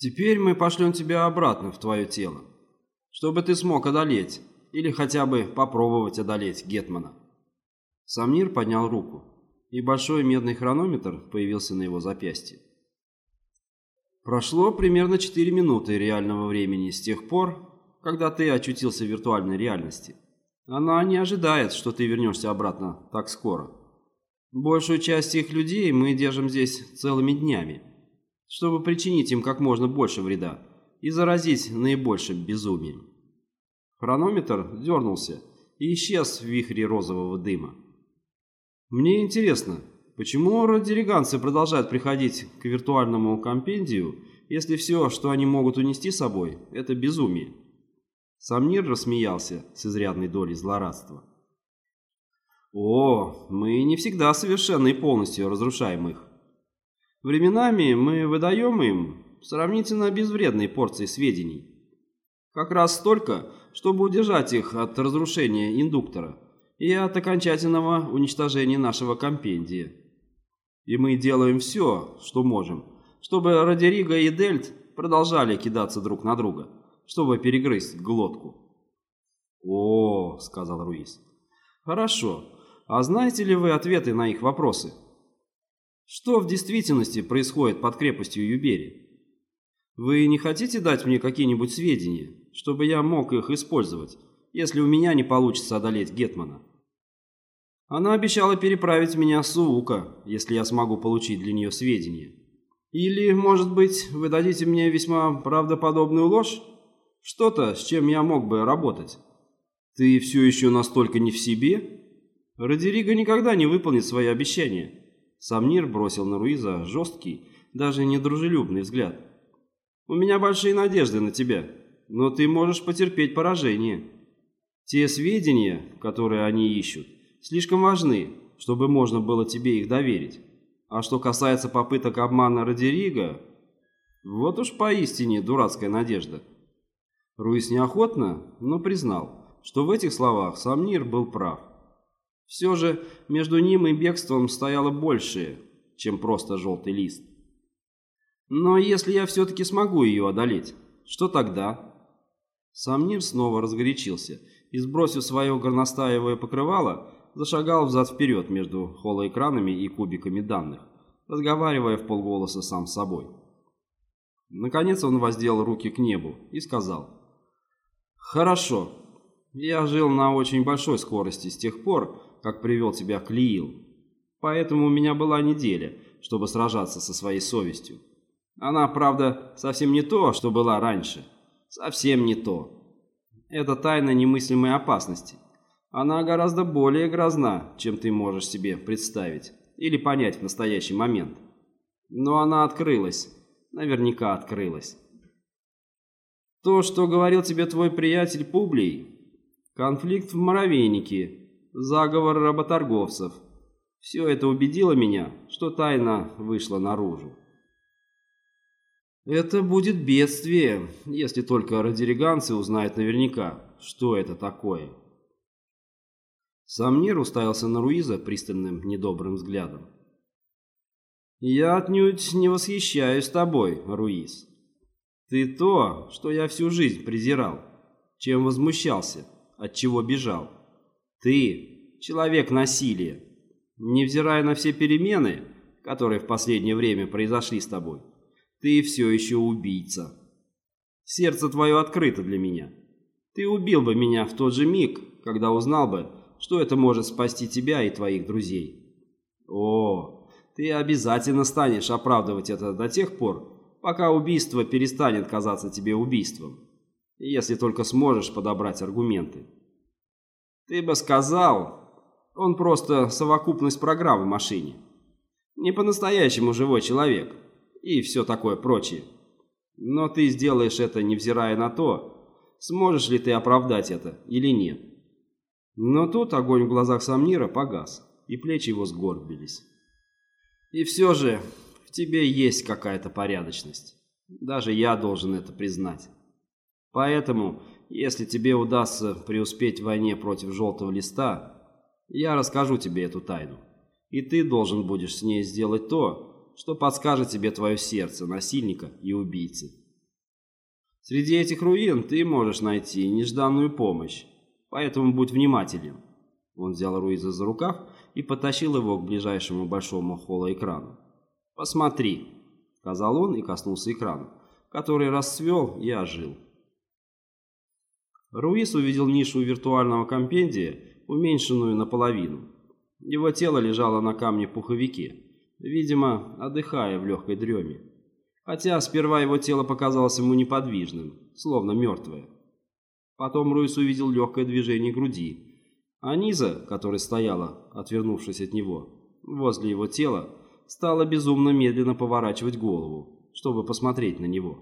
Теперь мы пошлем тебя обратно в твое тело, чтобы ты смог одолеть, или хотя бы попробовать одолеть Гетмана. Самнир поднял руку, и большой медный хронометр появился на его запястье. Прошло примерно 4 минуты реального времени с тех пор, когда ты очутился в виртуальной реальности. Она не ожидает, что ты вернешься обратно так скоро. Большую часть их людей мы держим здесь целыми днями чтобы причинить им как можно больше вреда и заразить наибольшим безумием. Хронометр дернулся и исчез в вихре розового дыма. Мне интересно, почему радиориганцы продолжают приходить к виртуальному компендию, если все, что они могут унести с собой, это безумие? Самнир рассмеялся с изрядной долей злорадства. О, мы не всегда совершенно и полностью разрушаем их. Временами мы выдаем им сравнительно безвредные порции сведений. Как раз столько, чтобы удержать их от разрушения индуктора и от окончательного уничтожения нашего компендия. И мы делаем все, что можем, чтобы Родерига и Дельт продолжали кидаться друг на друга, чтобы перегрызть глотку. «О, — сказал Руис, — хорошо. А знаете ли вы ответы на их вопросы?» Что в действительности происходит под крепостью Юбери? Вы не хотите дать мне какие-нибудь сведения, чтобы я мог их использовать, если у меня не получится одолеть Гетмана? Она обещала переправить меня с Суука, если я смогу получить для нее сведения. Или, может быть, вы дадите мне весьма правдоподобную ложь? Что-то, с чем я мог бы работать. Ты все еще настолько не в себе? Родерига никогда не выполнит свои обещания. Самнир бросил на Руиза жесткий, даже недружелюбный взгляд. «У меня большие надежды на тебя, но ты можешь потерпеть поражение. Те сведения, которые они ищут, слишком важны, чтобы можно было тебе их доверить. А что касается попыток обмана Родерига, вот уж поистине дурацкая надежда». Руис неохотно, но признал, что в этих словах Самнир был прав. Все же между ним и бегством стояло большее, чем просто желтый лист. Но если я все-таки смогу ее одолеть, что тогда? Самнир снова разгорячился и, сбросив свое горностаевое покрывало, зашагал взад-вперед между холоэкранами и кубиками данных, разговаривая в полголоса сам с собой. Наконец он воздел руки к небу и сказал, «Хорошо, я жил на очень большой скорости с тех пор, как привел тебя к Лиил. Поэтому у меня была неделя, чтобы сражаться со своей совестью. Она, правда, совсем не то, что была раньше. Совсем не то. Это тайна немыслимой опасности. Она гораздо более грозна, чем ты можешь себе представить или понять в настоящий момент. Но она открылась. Наверняка открылась. То, что говорил тебе твой приятель Публий, конфликт в Моровейнике заговор работорговцев. Все это убедило меня, что тайна вышла наружу. Это будет бедствие, если только радириганцы узнают наверняка, что это такое. Самнир уставился на Руиза пристальным недобрым взглядом. «Я отнюдь не восхищаюсь тобой, Руиз. Ты то, что я всю жизнь презирал, чем возмущался, от чего бежал. Ты – человек насилия. Невзирая на все перемены, которые в последнее время произошли с тобой, ты все еще убийца. Сердце твое открыто для меня. Ты убил бы меня в тот же миг, когда узнал бы, что это может спасти тебя и твоих друзей. О, ты обязательно станешь оправдывать это до тех пор, пока убийство перестанет казаться тебе убийством, если только сможешь подобрать аргументы. Ты бы сказал, он просто совокупность программ в машине. Не по-настоящему живой человек. И все такое прочее. Но ты сделаешь это, невзирая на то, сможешь ли ты оправдать это или нет. Но тут огонь в глазах Самнира погас, и плечи его сгорбились. И все же в тебе есть какая-то порядочность. Даже я должен это признать. Поэтому если тебе удастся преуспеть в войне против желтого листа, я расскажу тебе эту тайну. И ты должен будешь с ней сделать то, что подскажет тебе твое сердце насильника и убийцы. Среди этих руин ты можешь найти нежданную помощь, поэтому будь внимателен. Он взял Руиза за рукав и потащил его к ближайшему большому холоэкрану. «Посмотри», — сказал он и коснулся экрана, который расцвел и ожил. Руис увидел нишу виртуального компендия, уменьшенную наполовину. Его тело лежало на камне-пуховике, видимо, отдыхая в легкой дреме. Хотя сперва его тело показалось ему неподвижным, словно мертвое. Потом Руис увидел легкое движение груди, а Низа, которая стояла, отвернувшись от него, возле его тела, стала безумно медленно поворачивать голову, чтобы посмотреть на него.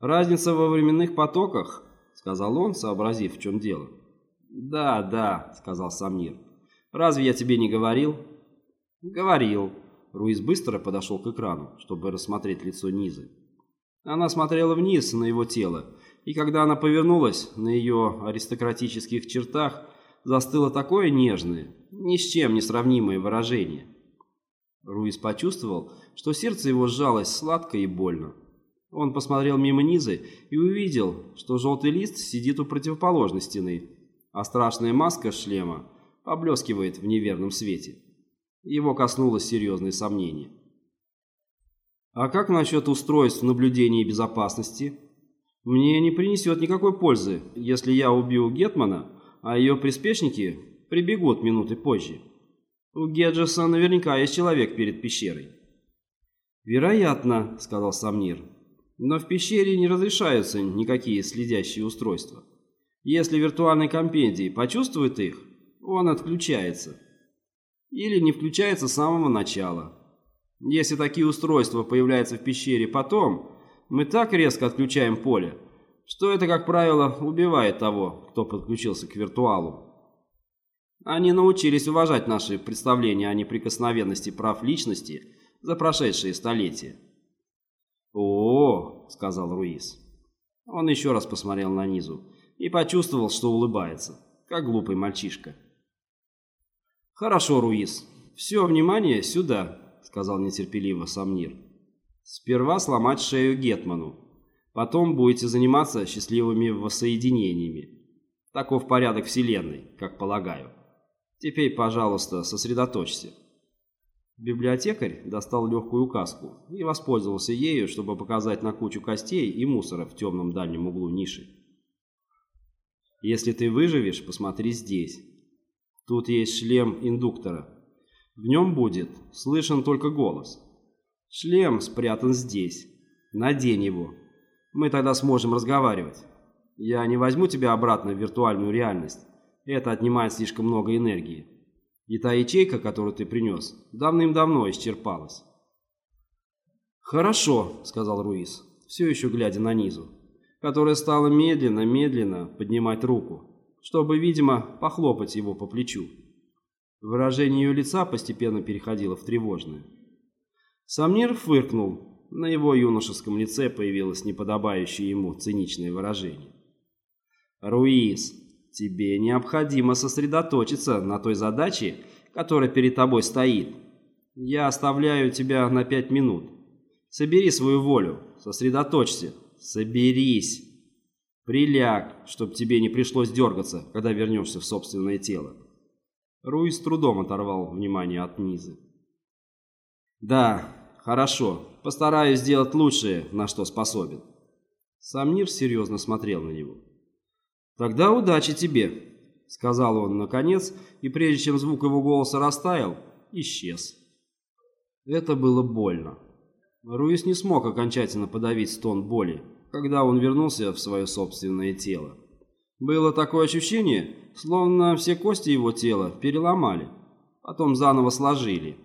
«Разница во временных потоках», — сказал он, сообразив, в чем дело. «Да, да», — сказал Самнир. «Разве я тебе не говорил?» «Говорил». Руиз быстро подошел к экрану, чтобы рассмотреть лицо Низы. Она смотрела вниз на его тело, и когда она повернулась, на ее аристократических чертах застыло такое нежное, ни с чем не сравнимое выражение. Руис почувствовал, что сердце его сжалось сладко и больно. Он посмотрел мимо Низы и увидел, что желтый лист сидит у противоположной стены, а страшная маска шлема поблескивает в неверном свете. Его коснулось серьезное сомнение. «А как насчет устройств наблюдения и безопасности? Мне не принесет никакой пользы, если я убью Гетмана, а ее приспешники прибегут минуты позже». У Геджеса наверняка есть человек перед пещерой. «Вероятно», — сказал Самнир. «Но в пещере не разрешаются никакие следящие устройства. Если виртуальный компендий почувствует их, он отключается. Или не включается с самого начала. Если такие устройства появляются в пещере потом, мы так резко отключаем поле, что это, как правило, убивает того, кто подключился к виртуалу. Они научились уважать наши представления о неприкосновенности прав личности за прошедшие столетия. «О, сказал Руис. Он еще раз посмотрел на Низу и почувствовал, что улыбается, как глупый мальчишка. «Хорошо, Руис. Все внимание сюда», — сказал нетерпеливо Самнир. «Сперва сломать шею Гетману. Потом будете заниматься счастливыми воссоединениями. Таков порядок Вселенной, как полагаю». Теперь, пожалуйста, сосредоточься. Библиотекарь достал легкую указку и воспользовался ею, чтобы показать на кучу костей и мусора в темном дальнем углу ниши. Если ты выживешь, посмотри здесь. Тут есть шлем индуктора. В нем будет слышен только голос. Шлем спрятан здесь. Надень его. Мы тогда сможем разговаривать. Я не возьму тебя обратно в виртуальную реальность. Это отнимает слишком много энергии. И та ячейка, которую ты принес, давным-давно исчерпалась. «Хорошо», — сказал Руис, все еще глядя на Низу, которая стала медленно-медленно поднимать руку, чтобы, видимо, похлопать его по плечу. Выражение ее лица постепенно переходило в тревожное. Самнир фыркнул. На его юношеском лице появилось неподобающее ему циничное выражение. «Руис, Тебе необходимо сосредоточиться на той задаче, которая перед тобой стоит. Я оставляю тебя на пять минут. Собери свою волю, сосредоточься, соберись. Приляг, чтобы тебе не пришлось дергаться, когда вернешься в собственное тело. Руи с трудом оторвал внимание от Низы. «Да, хорошо. Постараюсь сделать лучшее, на что способен». Самнир серьезно смотрел на него. «Тогда удачи тебе», — сказал он наконец, и прежде чем звук его голоса растаял, исчез. Это было больно. Руис не смог окончательно подавить стон боли, когда он вернулся в свое собственное тело. Было такое ощущение, словно все кости его тела переломали, потом заново сложили.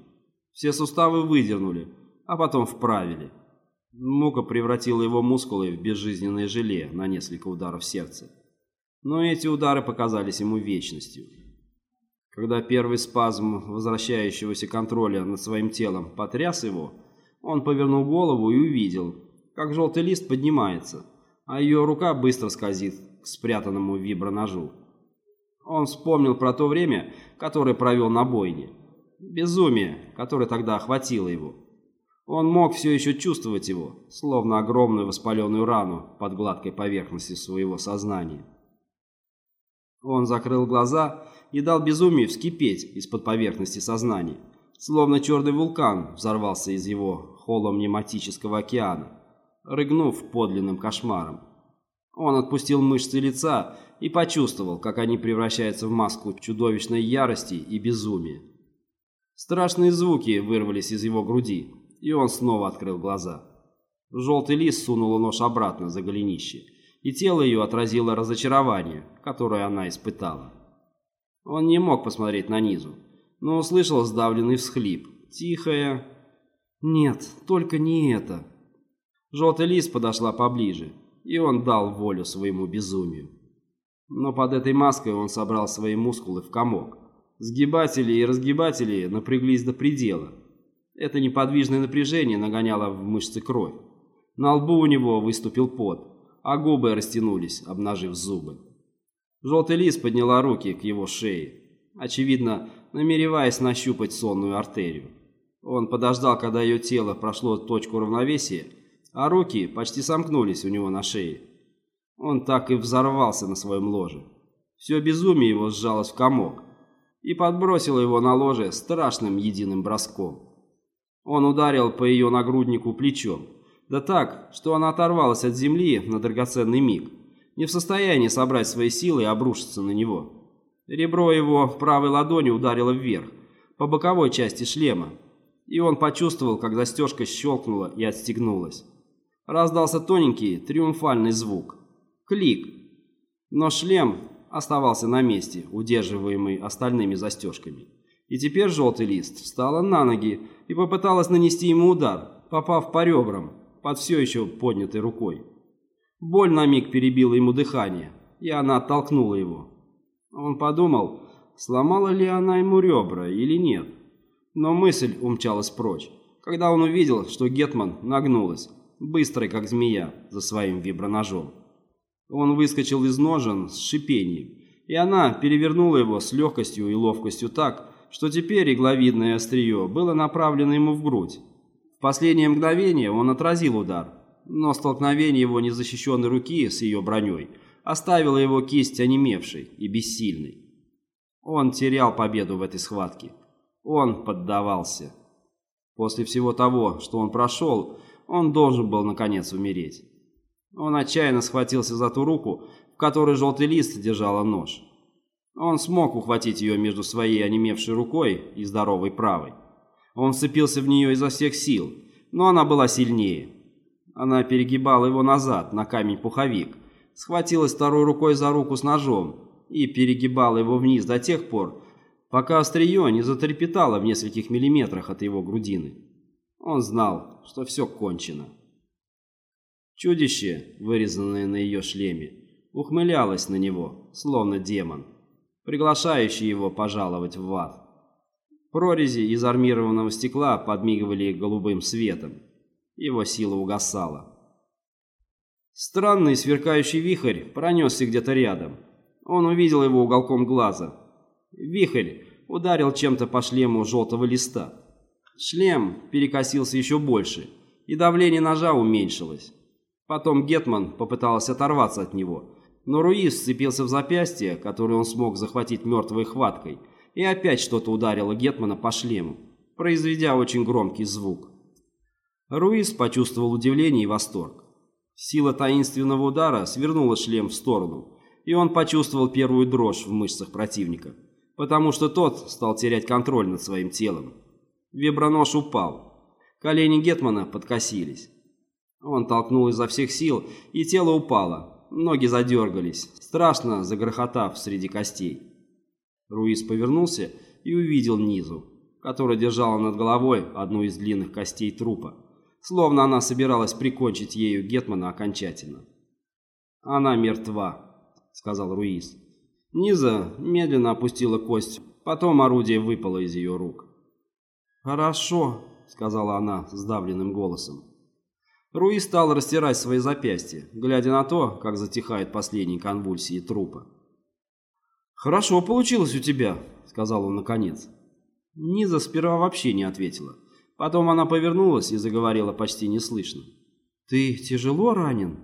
Все суставы выдернули, а потом вправили. Мука превратила его мускулы в безжизненное желе на несколько ударов сердца но эти удары показались ему вечностью. Когда первый спазм возвращающегося контроля над своим телом потряс его, он повернул голову и увидел, как желтый лист поднимается, а ее рука быстро скользит к спрятанному виброножу. Он вспомнил про то время, которое провел на бойне. Безумие, которое тогда охватило его. Он мог все еще чувствовать его, словно огромную воспаленную рану под гладкой поверхностью своего сознания. Он закрыл глаза и дал безумию вскипеть из-под поверхности сознания, словно черный вулкан взорвался из его холомнематического океана, рыгнув подлинным кошмаром. Он отпустил мышцы лица и почувствовал, как они превращаются в маску чудовищной ярости и безумия. Страшные звуки вырвались из его груди, и он снова открыл глаза. Желтый лис сунула нож обратно за голенище, и тело ее отразило разочарование, которое она испытала. Он не мог посмотреть на низу, но услышал сдавленный всхлип, тихое «Нет, только не это». Желтый лис подошла поближе, и он дал волю своему безумию. Но под этой маской он собрал свои мускулы в комок. Сгибатели и разгибатели напряглись до предела. Это неподвижное напряжение нагоняло в мышцы кровь. На лбу у него выступил пот, а губы растянулись, обнажив зубы. Желтый лис подняла руки к его шее, очевидно, намереваясь нащупать сонную артерию. Он подождал, когда ее тело прошло точку равновесия, а руки почти сомкнулись у него на шее. Он так и взорвался на своем ложе. Все безумие его сжалось в комок и подбросило его на ложе страшным единым броском. Он ударил по ее нагруднику плечом, да так, что она оторвалась от земли на драгоценный миг, не в состоянии собрать свои силы и обрушиться на него. Ребро его правой ладони ударило вверх, по боковой части шлема, и он почувствовал, как застежка щелкнула и отстегнулась. Раздался тоненький, триумфальный звук. Клик. Но шлем оставался на месте, удерживаемый остальными застежками. И теперь желтый лист встала на ноги и попыталась нанести ему удар, попав по ребрам, под все еще поднятой рукой. Боль на миг перебила ему дыхание, и она оттолкнула его. Он подумал, сломала ли она ему ребра или нет. Но мысль умчалась прочь, когда он увидел, что Гетман нагнулась, быстрой как змея, за своим виброножом. Он выскочил из ножен с шипением, и она перевернула его с легкостью и ловкостью так, что теперь игловидное острие было направлено ему в грудь. Последнее мгновение он отразил удар, но столкновение его незащищенной руки с ее броней оставило его кисть онемевшей и бессильной. Он терял победу в этой схватке. Он поддавался. После всего того, что он прошел, он должен был наконец умереть. Он отчаянно схватился за ту руку, в которой желтый лист держала нож. Он смог ухватить ее между своей онемевшей рукой и здоровой правой. Он вцепился в нее изо всех сил, но она была сильнее. Она перегибала его назад, на камень-пуховик, схватилась второй рукой за руку с ножом и перегибала его вниз до тех пор, пока острие не затрепетало в нескольких миллиметрах от его грудины. Он знал, что все кончено. Чудище, вырезанное на ее шлеме, ухмылялось на него, словно демон приглашающий его пожаловать в ад. Прорези из армированного стекла подмигивали голубым светом. Его сила угасала. Странный сверкающий вихрь пронесся где-то рядом. Он увидел его уголком глаза. Вихрь ударил чем-то по шлему желтого листа. Шлем перекосился еще больше, и давление ножа уменьшилось. Потом Гетман попытался оторваться от него, но Руис сцепился в запястье, которое он смог захватить мертвой хваткой, и опять что-то ударило Гетмана по шлему, произведя очень громкий звук. Руис почувствовал удивление и восторг. Сила таинственного удара свернула шлем в сторону, и он почувствовал первую дрожь в мышцах противника, потому что тот стал терять контроль над своим телом. Вибронож упал. Колени Гетмана подкосились. Он толкнул изо всех сил, и тело упало, ноги задергались, страшно загрохотав среди костей. Руис повернулся и увидел Низу, которая держала над головой одну из длинных костей трупа, словно она собиралась прикончить ею Гетмана окончательно. «Она мертва», — сказал Руис. Низа медленно опустила кость, потом орудие выпало из ее рук. «Хорошо», — сказала она сдавленным голосом. Руи стал растирать свои запястья, глядя на то, как затихают последние конвульсии трупа. «Хорошо получилось у тебя», — сказал он наконец. Низа сперва вообще не ответила. Потом она повернулась и заговорила почти неслышно. «Ты тяжело ранен?»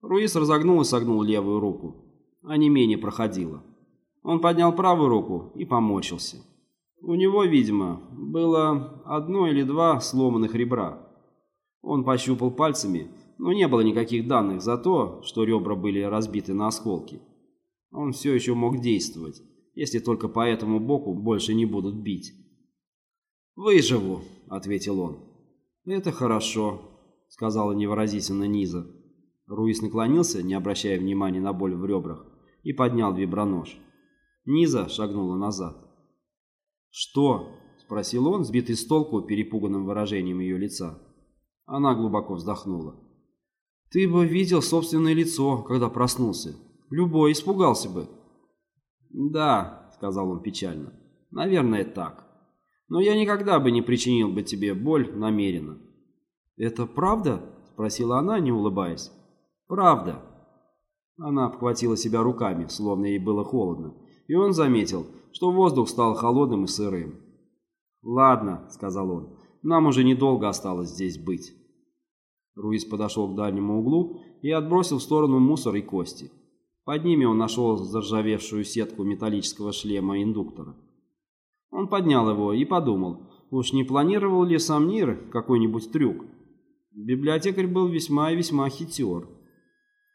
Руис разогнул и согнул левую руку. А не менее проходила. Он поднял правую руку и поморщился. У него, видимо, было одно или два сломанных ребра. Он пощупал пальцами, но не было никаких данных за то, что ребра были разбиты на осколки. Он все еще мог действовать, если только по этому боку больше не будут бить. «Выживу», — ответил он. «Это хорошо», — сказала невыразительно Низа. Руис наклонился, не обращая внимания на боль в ребрах, и поднял вибронож. Низа шагнула назад. «Что?» — спросил он, сбитый с толку перепуганным выражением ее лица. Она глубоко вздохнула. «Ты бы видел собственное лицо, когда проснулся. Любой испугался бы». «Да», — сказал он печально, — «наверное, так. Но я никогда бы не причинил бы тебе боль намеренно». «Это правда?» — спросила она, не улыбаясь. «Правда». Она обхватила себя руками, словно ей было холодно, и он заметил, что воздух стал холодным и сырым. «Ладно», — сказал он, — «нам уже недолго осталось здесь быть». Руис подошел к дальнему углу и отбросил в сторону мусор и кости. Под ними он нашел заржавевшую сетку металлического шлема индуктора. Он поднял его и подумал, уж не планировал ли сам Нир какой-нибудь трюк. Библиотекарь был весьма и весьма хитер.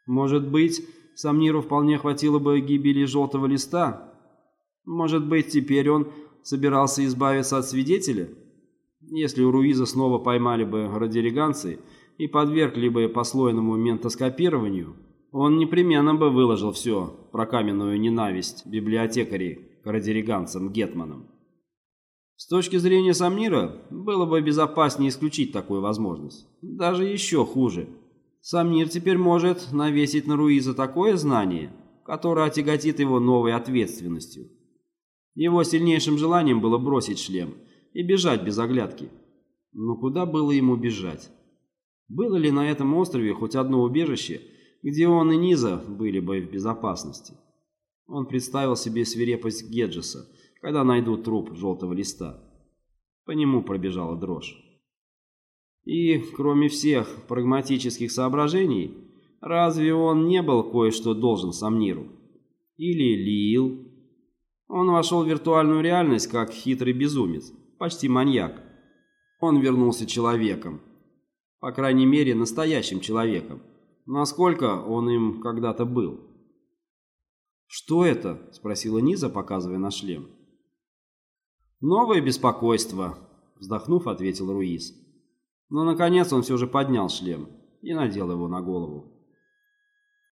Может быть, Самниру вполне хватило бы гибели желтого листа? Может быть, теперь он собирался избавиться от свидетеля? Если у Руиза снова поймали бы радиориганцы и подвергли бы послойному ментоскопированию, он непременно бы выложил все про каменную ненависть библиотекарей к радиориганцам-гетманам. С точки зрения Самнира, было бы безопаснее исключить такую возможность. Даже еще хуже – сам мир теперь может навесить на Руиза такое знание, которое отяготит его новой ответственностью. Его сильнейшим желанием было бросить шлем и бежать без оглядки. Но куда было ему бежать? Было ли на этом острове хоть одно убежище, где он и Низа были бы в безопасности? Он представил себе свирепость Геджеса, когда найдут труп желтого листа. По нему пробежала дрожь. И, кроме всех прагматических соображений, разве он не был кое-что должен Самниру? Или Лил? Он вошел в виртуальную реальность как хитрый безумец, почти маньяк. Он вернулся человеком. По крайней мере, настоящим человеком. Насколько он им когда-то был. «Что это?» – спросила Низа, показывая на шлем. «Новое беспокойство», – вздохнув, ответил Руис. Но, наконец, он все же поднял шлем и надел его на голову.